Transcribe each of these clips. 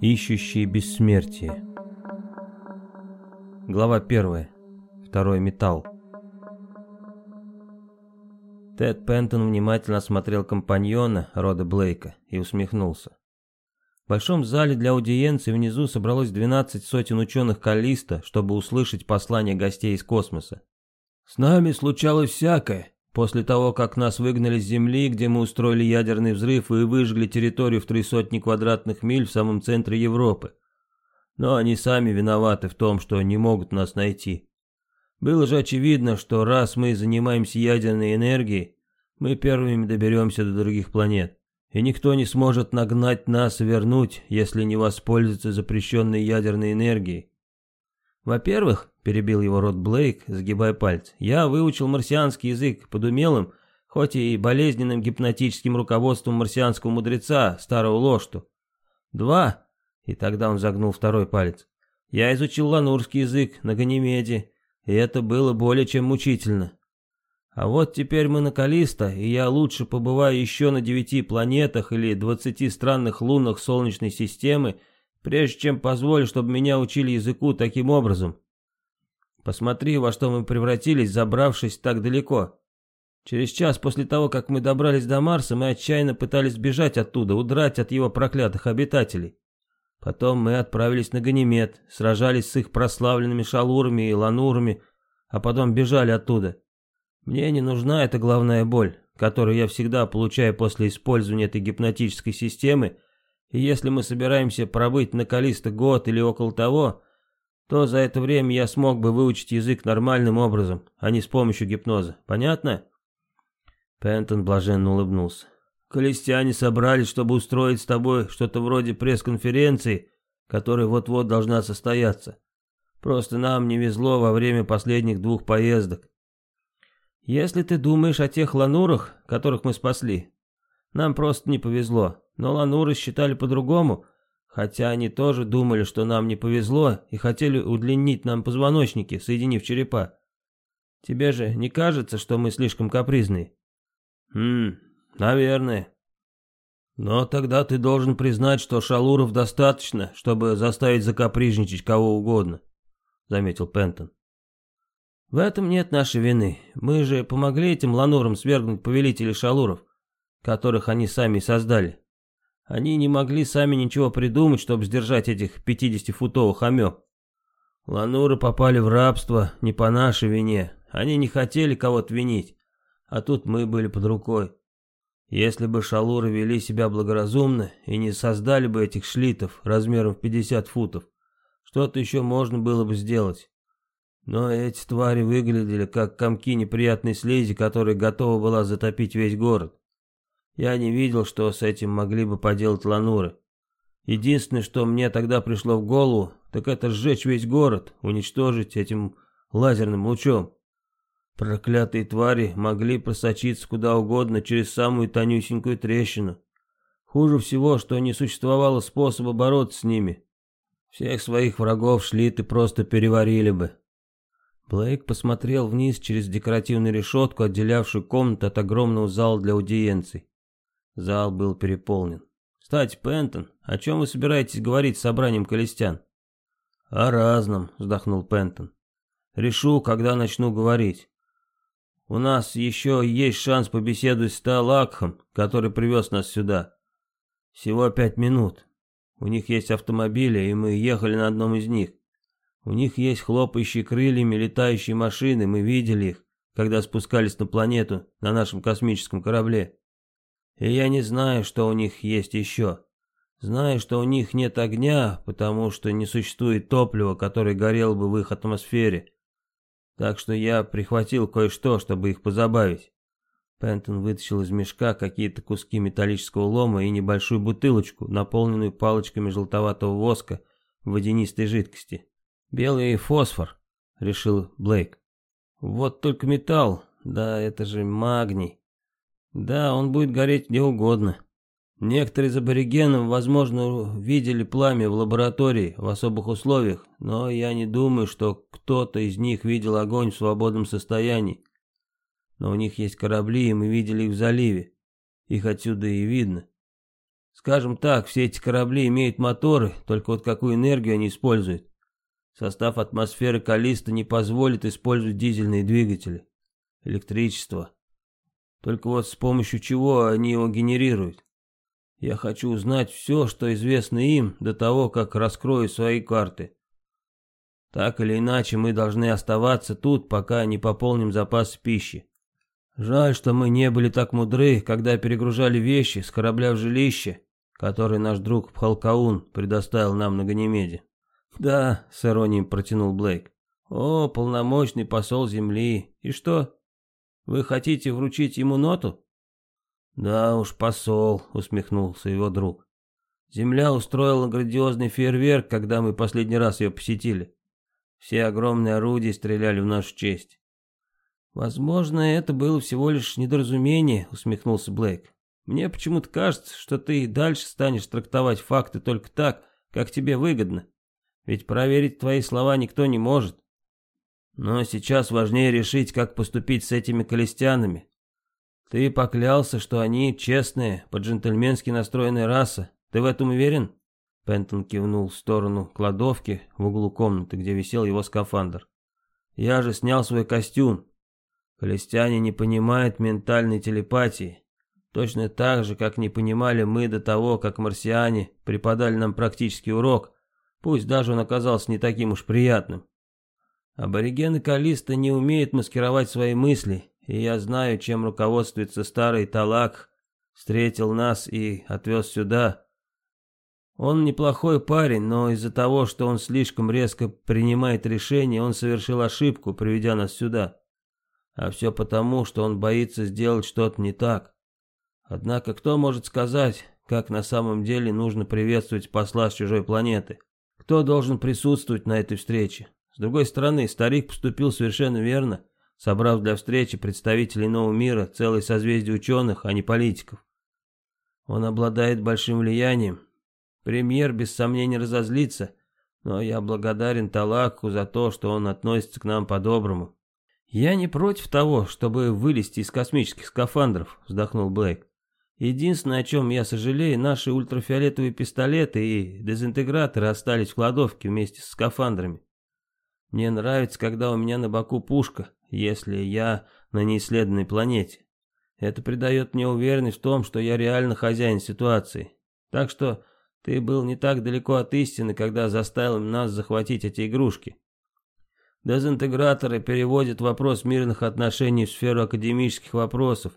Ищущие бессмертие. Глава 1. Второй металл. Тед Пентон внимательно осмотрел компаньона рода Блейка и усмехнулся. В большом зале для аудиенции внизу собралось 12 сотен ученых Калиста, чтобы услышать послание гостей из космоса. «С нами случалось всякое. После того, как нас выгнали с Земли, где мы устроили ядерный взрыв и выжгли территорию в три сотни квадратных миль в самом центре Европы. Но они сами виноваты в том, что не могут нас найти. Было же очевидно, что раз мы занимаемся ядерной энергией, мы первыми доберемся до других планет. И никто не сможет нагнать нас и вернуть, если не воспользуется запрещенной ядерной энергией. Во-первых, перебил его рот Блейк, сгибая пальцы. «Я выучил марсианский язык под умелым, хоть и болезненным гипнотическим руководством марсианского мудреца, старого Лошту. Два, и тогда он загнул второй палец. Я изучил ланурский язык на Ганимеде, и это было более чем мучительно. А вот теперь мы на Калиста, и я лучше побываю еще на девяти планетах или двадцати странных лунах Солнечной системы, прежде чем позволю, чтобы меня учили языку таким образом. Посмотри, во что мы превратились, забравшись так далеко. Через час после того, как мы добрались до Марса, мы отчаянно пытались сбежать оттуда, удрать от его проклятых обитателей. Потом мы отправились на Ганимед, сражались с их прославленными шалурами и ланурами, а потом бежали оттуда. Мне не нужна эта главная боль, которую я всегда получаю после использования этой гипнотической системы, и если мы собираемся пробыть на Калисто год или около того, то за это время я смог бы выучить язык нормальным образом, а не с помощью гипноза. Понятно?» Пентон блаженно улыбнулся. «Колестяне собрались, чтобы устроить с тобой что-то вроде пресс-конференции, которая вот-вот должна состояться. Просто нам не везло во время последних двух поездок. Если ты думаешь о тех ланурах, которых мы спасли, нам просто не повезло. Но лануры считали по-другому, Хотя они тоже думали, что нам не повезло и хотели удлинить нам позвоночники, соединив черепа. Тебе же не кажется, что мы слишком капризные? Хм, наверное. Но тогда ты должен признать, что шалуров достаточно, чтобы заставить закапризничать кого угодно, заметил Пентон. В этом нет нашей вины. Мы же помогли этим ланурам свергнуть повелителей шалуров, которых они сами создали. Они не могли сами ничего придумать, чтобы сдержать этих 50-футовых амеб. Лануры попали в рабство не по нашей вине. Они не хотели кого-то винить, а тут мы были под рукой. Если бы шалуры вели себя благоразумно и не создали бы этих шлитов размером в 50 футов, что-то еще можно было бы сделать. Но эти твари выглядели как комки неприятной слизи, которая готова была затопить весь город. Я не видел, что с этим могли бы поделать лануры. Единственное, что мне тогда пришло в голову, так это сжечь весь город, уничтожить этим лазерным лучом. Проклятые твари могли просочиться куда угодно через самую тонюсенькую трещину. Хуже всего, что не существовало способа бороться с ними. Всех своих врагов шли ты просто переварили бы. Блейк посмотрел вниз через декоративную решетку, отделявшую комнату от огромного зала для аудиенций. Зал был переполнен. «Кстати, Пентон, о чем вы собираетесь говорить с собранием колестян?» «О разном», — вздохнул Пентон. «Решу, когда начну говорить. У нас еще есть шанс побеседовать с Талакхом, который привез нас сюда. Всего пять минут. У них есть автомобили, и мы ехали на одном из них. У них есть хлопающие крыльями летающие машины, мы видели их, когда спускались на планету на нашем космическом корабле. И я не знаю, что у них есть еще. Знаю, что у них нет огня, потому что не существует топлива, которое горело бы в их атмосфере. Так что я прихватил кое-что, чтобы их позабавить. Пентон вытащил из мешка какие-то куски металлического лома и небольшую бутылочку, наполненную палочками желтоватого воска в водянистой жидкости. «Белый фосфор», — решил Блейк. «Вот только металл, да это же магний. Да, он будет гореть где угодно. Некоторые из аборигенов, возможно, видели пламя в лаборатории в особых условиях, но я не думаю, что кто-то из них видел огонь в свободном состоянии. Но у них есть корабли, и мы видели их в заливе. Их отсюда и видно. Скажем так, все эти корабли имеют моторы, только вот какую энергию они используют. Состав атмосферы Калиста не позволит использовать дизельные двигатели. Электричество. Только вот с помощью чего они его генерируют. Я хочу узнать все, что известно им, до того, как раскрою свои карты. Так или иначе, мы должны оставаться тут, пока не пополним запас пищи. Жаль, что мы не были так мудры, когда перегружали вещи с корабля в жилище, который наш друг Пхалкаун предоставил нам на Ганимеде. Да, с иронией протянул Блейк. О, полномочный посол Земли. И что? Вы хотите вручить ему ноту? Да уж, посол, усмехнулся его друг. Земля устроила грандиозный фейерверк, когда мы последний раз ее посетили. Все огромные орудия стреляли в нашу честь. Возможно, это было всего лишь недоразумение, усмехнулся Блейк. Мне почему-то кажется, что ты и дальше станешь трактовать факты только так, как тебе выгодно. Ведь проверить твои слова никто не может. Но сейчас важнее решить, как поступить с этими колестянами. Ты поклялся, что они честные, по-джентльменски настроенная раса. Ты в этом уверен? Пентон кивнул в сторону кладовки в углу комнаты, где висел его скафандр. «Я же снял свой костюм. Колестяне не понимают ментальной телепатии. Точно так же, как не понимали мы до того, как марсиане преподали нам практический урок, пусть даже он оказался не таким уж приятным. Аборигены Калиста не умеют маскировать свои мысли, и я знаю, чем руководствуется старый Талак, встретил нас и отвез сюда, он неплохой парень, но из-за того, что он слишком резко принимает решения, он совершил ошибку, приведя нас сюда. А все потому, что он боится сделать что-то не так. Однако кто может сказать, как на самом деле нужно приветствовать посла с чужой планеты? Кто должен присутствовать на этой встрече? С другой стороны, старик поступил совершенно верно, собрав для встречи представителей нового мира целое созвездие ученых, а не политиков. Он обладает большим влиянием, Премьер без сомнения разозлится, но я благодарен Талаку за то, что он относится к нам по-доброму. Я не против того, чтобы вылезти из космических скафандров, вздохнул Блейк. Единственное, о чем я сожалею, наши ультрафиолетовые пистолеты и дезинтеграторы остались в кладовке вместе с скафандрами. Мне нравится, когда у меня на боку пушка, если я на неисследованной планете. Это придает мне уверенность в том, что я реально хозяин ситуации. Так что ты был не так далеко от истины, когда заставил нас захватить эти игрушки. Дезинтеграторы переводят вопрос мирных отношений в сферу академических вопросов.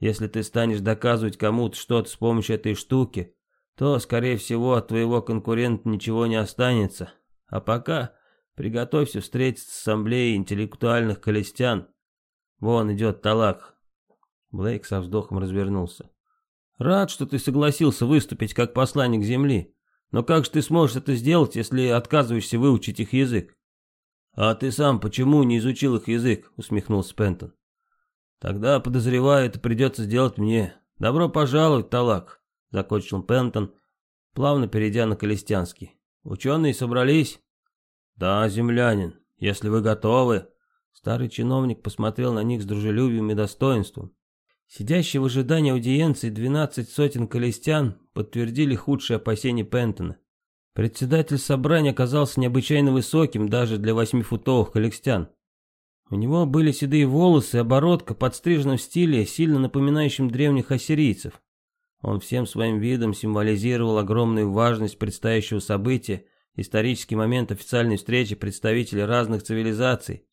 Если ты станешь доказывать кому-то что-то с помощью этой штуки, то, скорее всего, от твоего конкурента ничего не останется. А пока приготовься встретиться с ассамблеей интеллектуальных колестян. Вон идет Талак. Блейк со вздохом развернулся. Рад, что ты согласился выступить как посланник Земли. Но как же ты сможешь это сделать, если отказываешься выучить их язык? А ты сам почему не изучил их язык? Усмехнулся Пентон. Тогда, подозреваю, это придется сделать мне. Добро пожаловать, Талак, закончил Пентон, плавно перейдя на Колестянский. Ученые собрались? Да, землянин, если вы готовы. Старый чиновник посмотрел на них с дружелюбием и достоинством. Сидящие в ожидании аудиенции двенадцать сотен колестян подтвердили худшие опасения Пентона. Председатель собрания оказался необычайно высоким даже для восьмифутовых колестян. У него были седые волосы и оборотка, подстрижена в стиле, сильно напоминающем древних ассирийцев. Он всем своим видом символизировал огромную важность предстоящего события, исторический момент официальной встречи представителей разных цивилизаций,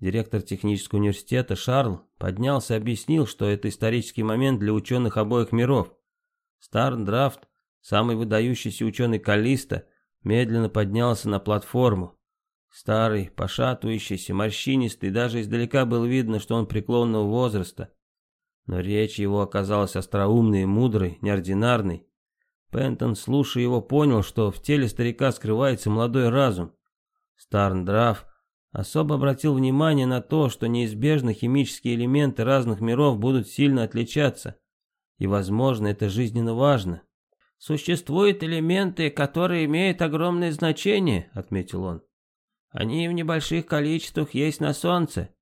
Директор технического университета Шарл поднялся и объяснил, что это исторический момент для ученых обоих миров. Старндрафт, самый выдающийся ученый Калиста, медленно поднялся на платформу. Старый, пошатывающийся, морщинистый, даже издалека было видно, что он преклонного возраста. Но речь его оказалась остроумной и мудрой, неординарной. Пентон, слушая его, понял, что в теле старика скрывается молодой разум. Старндрафт Особо обратил внимание на то, что неизбежно химические элементы разных миров будут сильно отличаться. И, возможно, это жизненно важно. «Существуют элементы, которые имеют огромное значение», — отметил он. «Они в небольших количествах есть на Солнце,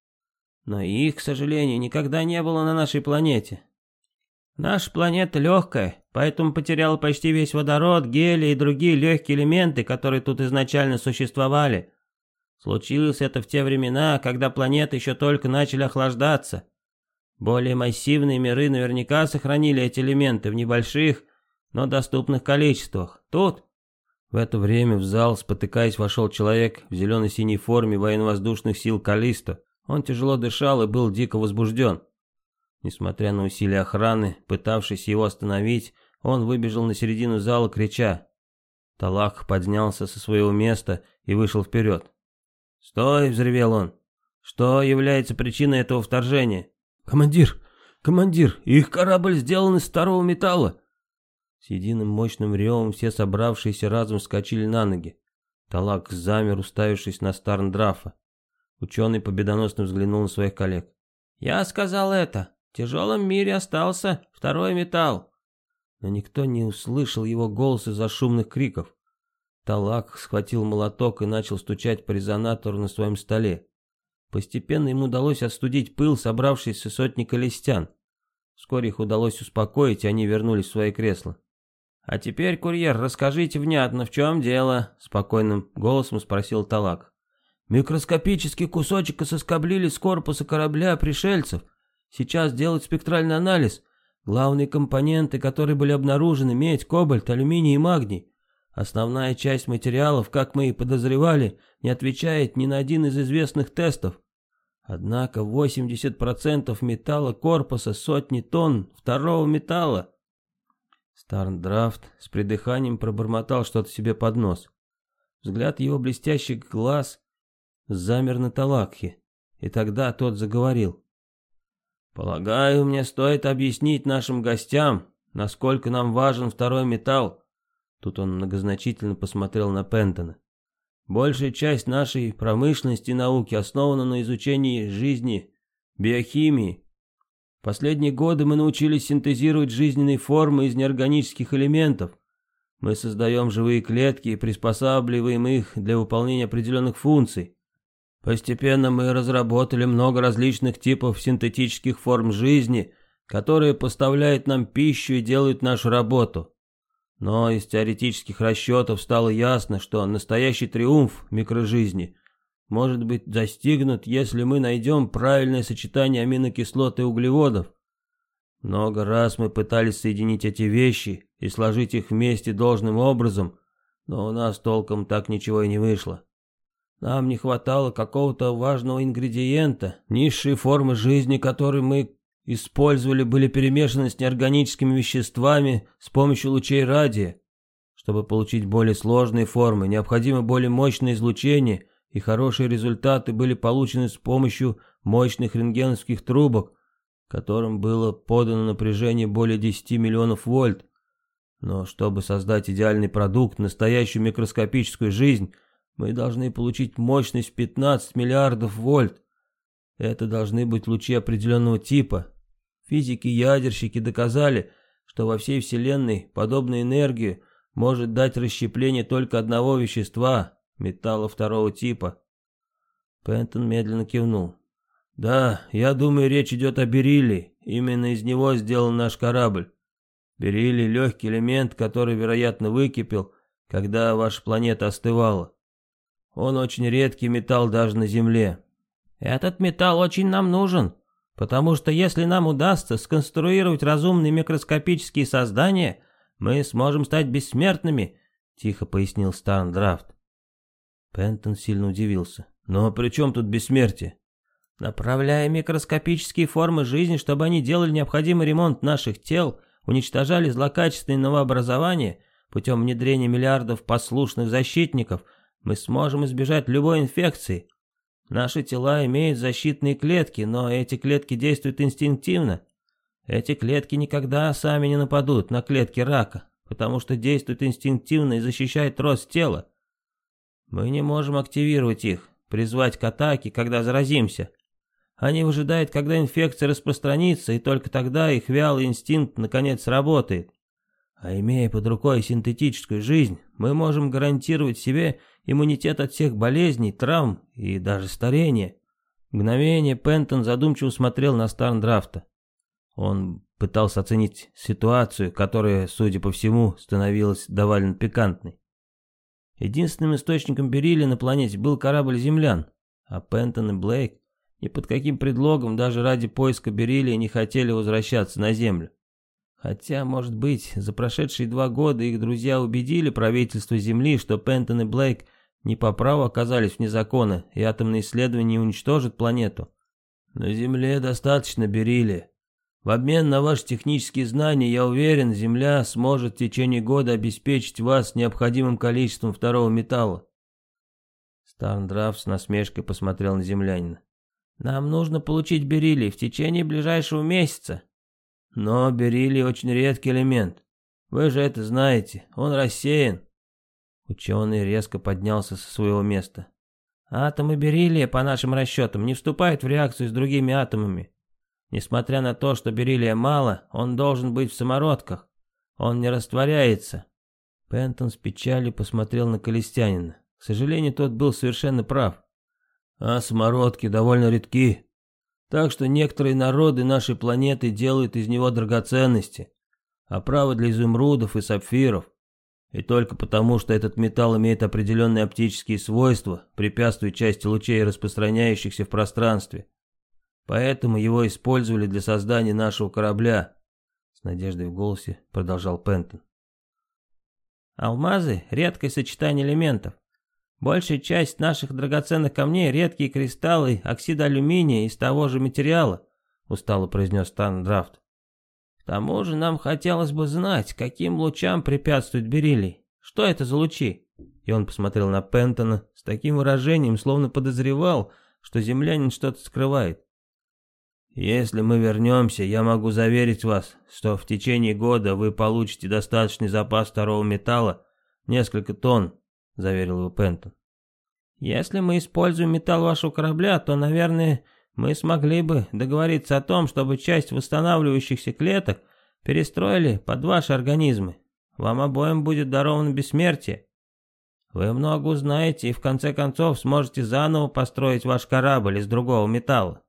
но их, к сожалению, никогда не было на нашей планете. Наша планета легкая, поэтому потеряла почти весь водород, гелий и другие легкие элементы, которые тут изначально существовали. Случилось это в те времена, когда планеты еще только начали охлаждаться. Более массивные миры наверняка сохранили эти элементы в небольших, но доступных количествах. Тут... В это время в зал, спотыкаясь, вошел человек в зелено-синей форме военно-воздушных сил Калисто. Он тяжело дышал и был дико возбужден. Несмотря на усилия охраны, пытавшись его остановить, он выбежал на середину зала, крича. Талак поднялся со своего места и вышел вперед. «Стой!» — взревел он. «Что является причиной этого вторжения?» «Командир! Командир! Их корабль сделан из старого металла!» С единым мощным ревом все собравшиеся разом вскочили на ноги. Талак замер, уставившись на Старндрафа. Ученый победоносно взглянул на своих коллег. «Я сказал это. В тяжелом мире остался второй металл». Но никто не услышал его голос из-за шумных криков. Талак схватил молоток и начал стучать по резонатору на своем столе. Постепенно ему удалось остудить пыл, собравшийся сотни колестян. Вскоре их удалось успокоить, и они вернулись в свои кресла. «А теперь, курьер, расскажите внятно, в чем дело?» — спокойным голосом спросил Талак. «Микроскопический кусочек соскоблили с корпуса корабля пришельцев. Сейчас делают спектральный анализ. Главные компоненты, которые были обнаружены, медь, кобальт, алюминий и магний. Основная часть материалов, как мы и подозревали, не отвечает ни на один из известных тестов. Однако 80% металла корпуса, сотни тонн второго металла. Старндрафт с придыханием пробормотал что-то себе под нос. Взгляд его блестящих глаз замер на Талакхе, и тогда тот заговорил. «Полагаю, мне стоит объяснить нашим гостям, насколько нам важен второй металл, Тут он многозначительно посмотрел на Пентона. Большая часть нашей промышленности и науки основана на изучении жизни, биохимии. Последние годы мы научились синтезировать жизненные формы из неорганических элементов. Мы создаем живые клетки и приспосабливаем их для выполнения определенных функций. Постепенно мы разработали много различных типов синтетических форм жизни, которые поставляют нам пищу и делают нашу работу. Но из теоретических расчетов стало ясно, что настоящий триумф микрожизни может быть достигнут, если мы найдем правильное сочетание аминокислот и углеводов. Много раз мы пытались соединить эти вещи и сложить их вместе должным образом, но у нас толком так ничего и не вышло. Нам не хватало какого-то важного ингредиента, низшие формы жизни, которые мы использовали, были перемешаны с неорганическими веществами с помощью лучей радия. Чтобы получить более сложные формы, необходимо более мощное излучение, и хорошие результаты были получены с помощью мощных рентгеновских трубок, которым было подано напряжение более 10 миллионов вольт. Но чтобы создать идеальный продукт, настоящую микроскопическую жизнь, мы должны получить мощность 15 миллиардов вольт. Это должны быть лучи определенного типа, Физики-ядерщики доказали, что во всей Вселенной подобную энергию может дать расщепление только одного вещества, металла второго типа. Пентон медленно кивнул. «Да, я думаю, речь идет о бериллии. Именно из него сделан наш корабль. Бериллий — легкий элемент, который, вероятно, выкипел, когда ваша планета остывала. Он очень редкий металл даже на Земле». «Этот металл очень нам нужен», Потому что если нам удастся сконструировать разумные микроскопические создания, мы сможем стать бессмертными, тихо пояснил Старндрафт. Пентон сильно удивился. Но при чем тут бессмертие? Направляя микроскопические формы жизни, чтобы они делали необходимый ремонт наших тел, уничтожали злокачественные новообразования, путем внедрения миллиардов послушных защитников, мы сможем избежать любой инфекции, Наши тела имеют защитные клетки, но эти клетки действуют инстинктивно. Эти клетки никогда сами не нападут на клетки рака, потому что действуют инстинктивно и защищают рост тела. Мы не можем активировать их, призвать к атаке, когда заразимся. Они выжидают, когда инфекция распространится, и только тогда их вялый инстинкт наконец сработает. А имея под рукой синтетическую жизнь, мы можем гарантировать себе иммунитет от всех болезней, травм и даже старения. Мгновение Пентон задумчиво смотрел на Старндрафта. Он пытался оценить ситуацию, которая, судя по всему, становилась довольно пикантной. Единственным источником бериллия на планете был корабль землян, а Пентон и Блейк ни под каким предлогом даже ради поиска бериллия не хотели возвращаться на Землю. Хотя, может быть, за прошедшие два года их друзья убедили правительство Земли, что Пентон и Блейк не по праву оказались вне закона, и атомные исследования уничтожат планету. На Земле достаточно бериллия. В обмен на ваши технические знания, я уверен, Земля сможет в течение года обеспечить вас необходимым количеством второго металла. Старндраф с насмешкой посмотрел на землянина. «Нам нужно получить бериллий в течение ближайшего месяца». «Но бериллий очень редкий элемент. Вы же это знаете, он рассеян». Ученый резко поднялся со своего места. «Атомы бериллия, по нашим расчетам, не вступают в реакцию с другими атомами. Несмотря на то, что бериллия мало, он должен быть в самородках. Он не растворяется». Пентон с печалью посмотрел на Колестянина. К сожалению, тот был совершенно прав. А самородки довольно редки. Так что некоторые народы нашей планеты делают из него драгоценности. Оправы для изумрудов и сапфиров. И только потому, что этот металл имеет определенные оптические свойства, препятствует части лучей, распространяющихся в пространстве. Поэтому его использовали для создания нашего корабля. С надеждой в голосе продолжал Пентон. Алмазы — редкое сочетание элементов. Большая часть наших драгоценных камней — редкие кристаллы оксида алюминия из того же материала, устало произнес Тандрафт. К тому же нам хотелось бы знать, каким лучам препятствует бериллий. Что это за лучи? И он посмотрел на Пентона с таким выражением, словно подозревал, что землянин что-то скрывает. «Если мы вернемся, я могу заверить вас, что в течение года вы получите достаточный запас второго металла, несколько тонн, — заверил его Пентон. «Если мы используем металл вашего корабля, то, наверное, мы смогли бы договориться о том, чтобы часть восстанавливающихся клеток перестроили под ваши организмы. Вам обоим будет даровано бессмертие. Вы много узнаете и в конце концов сможете заново построить ваш корабль из другого металла.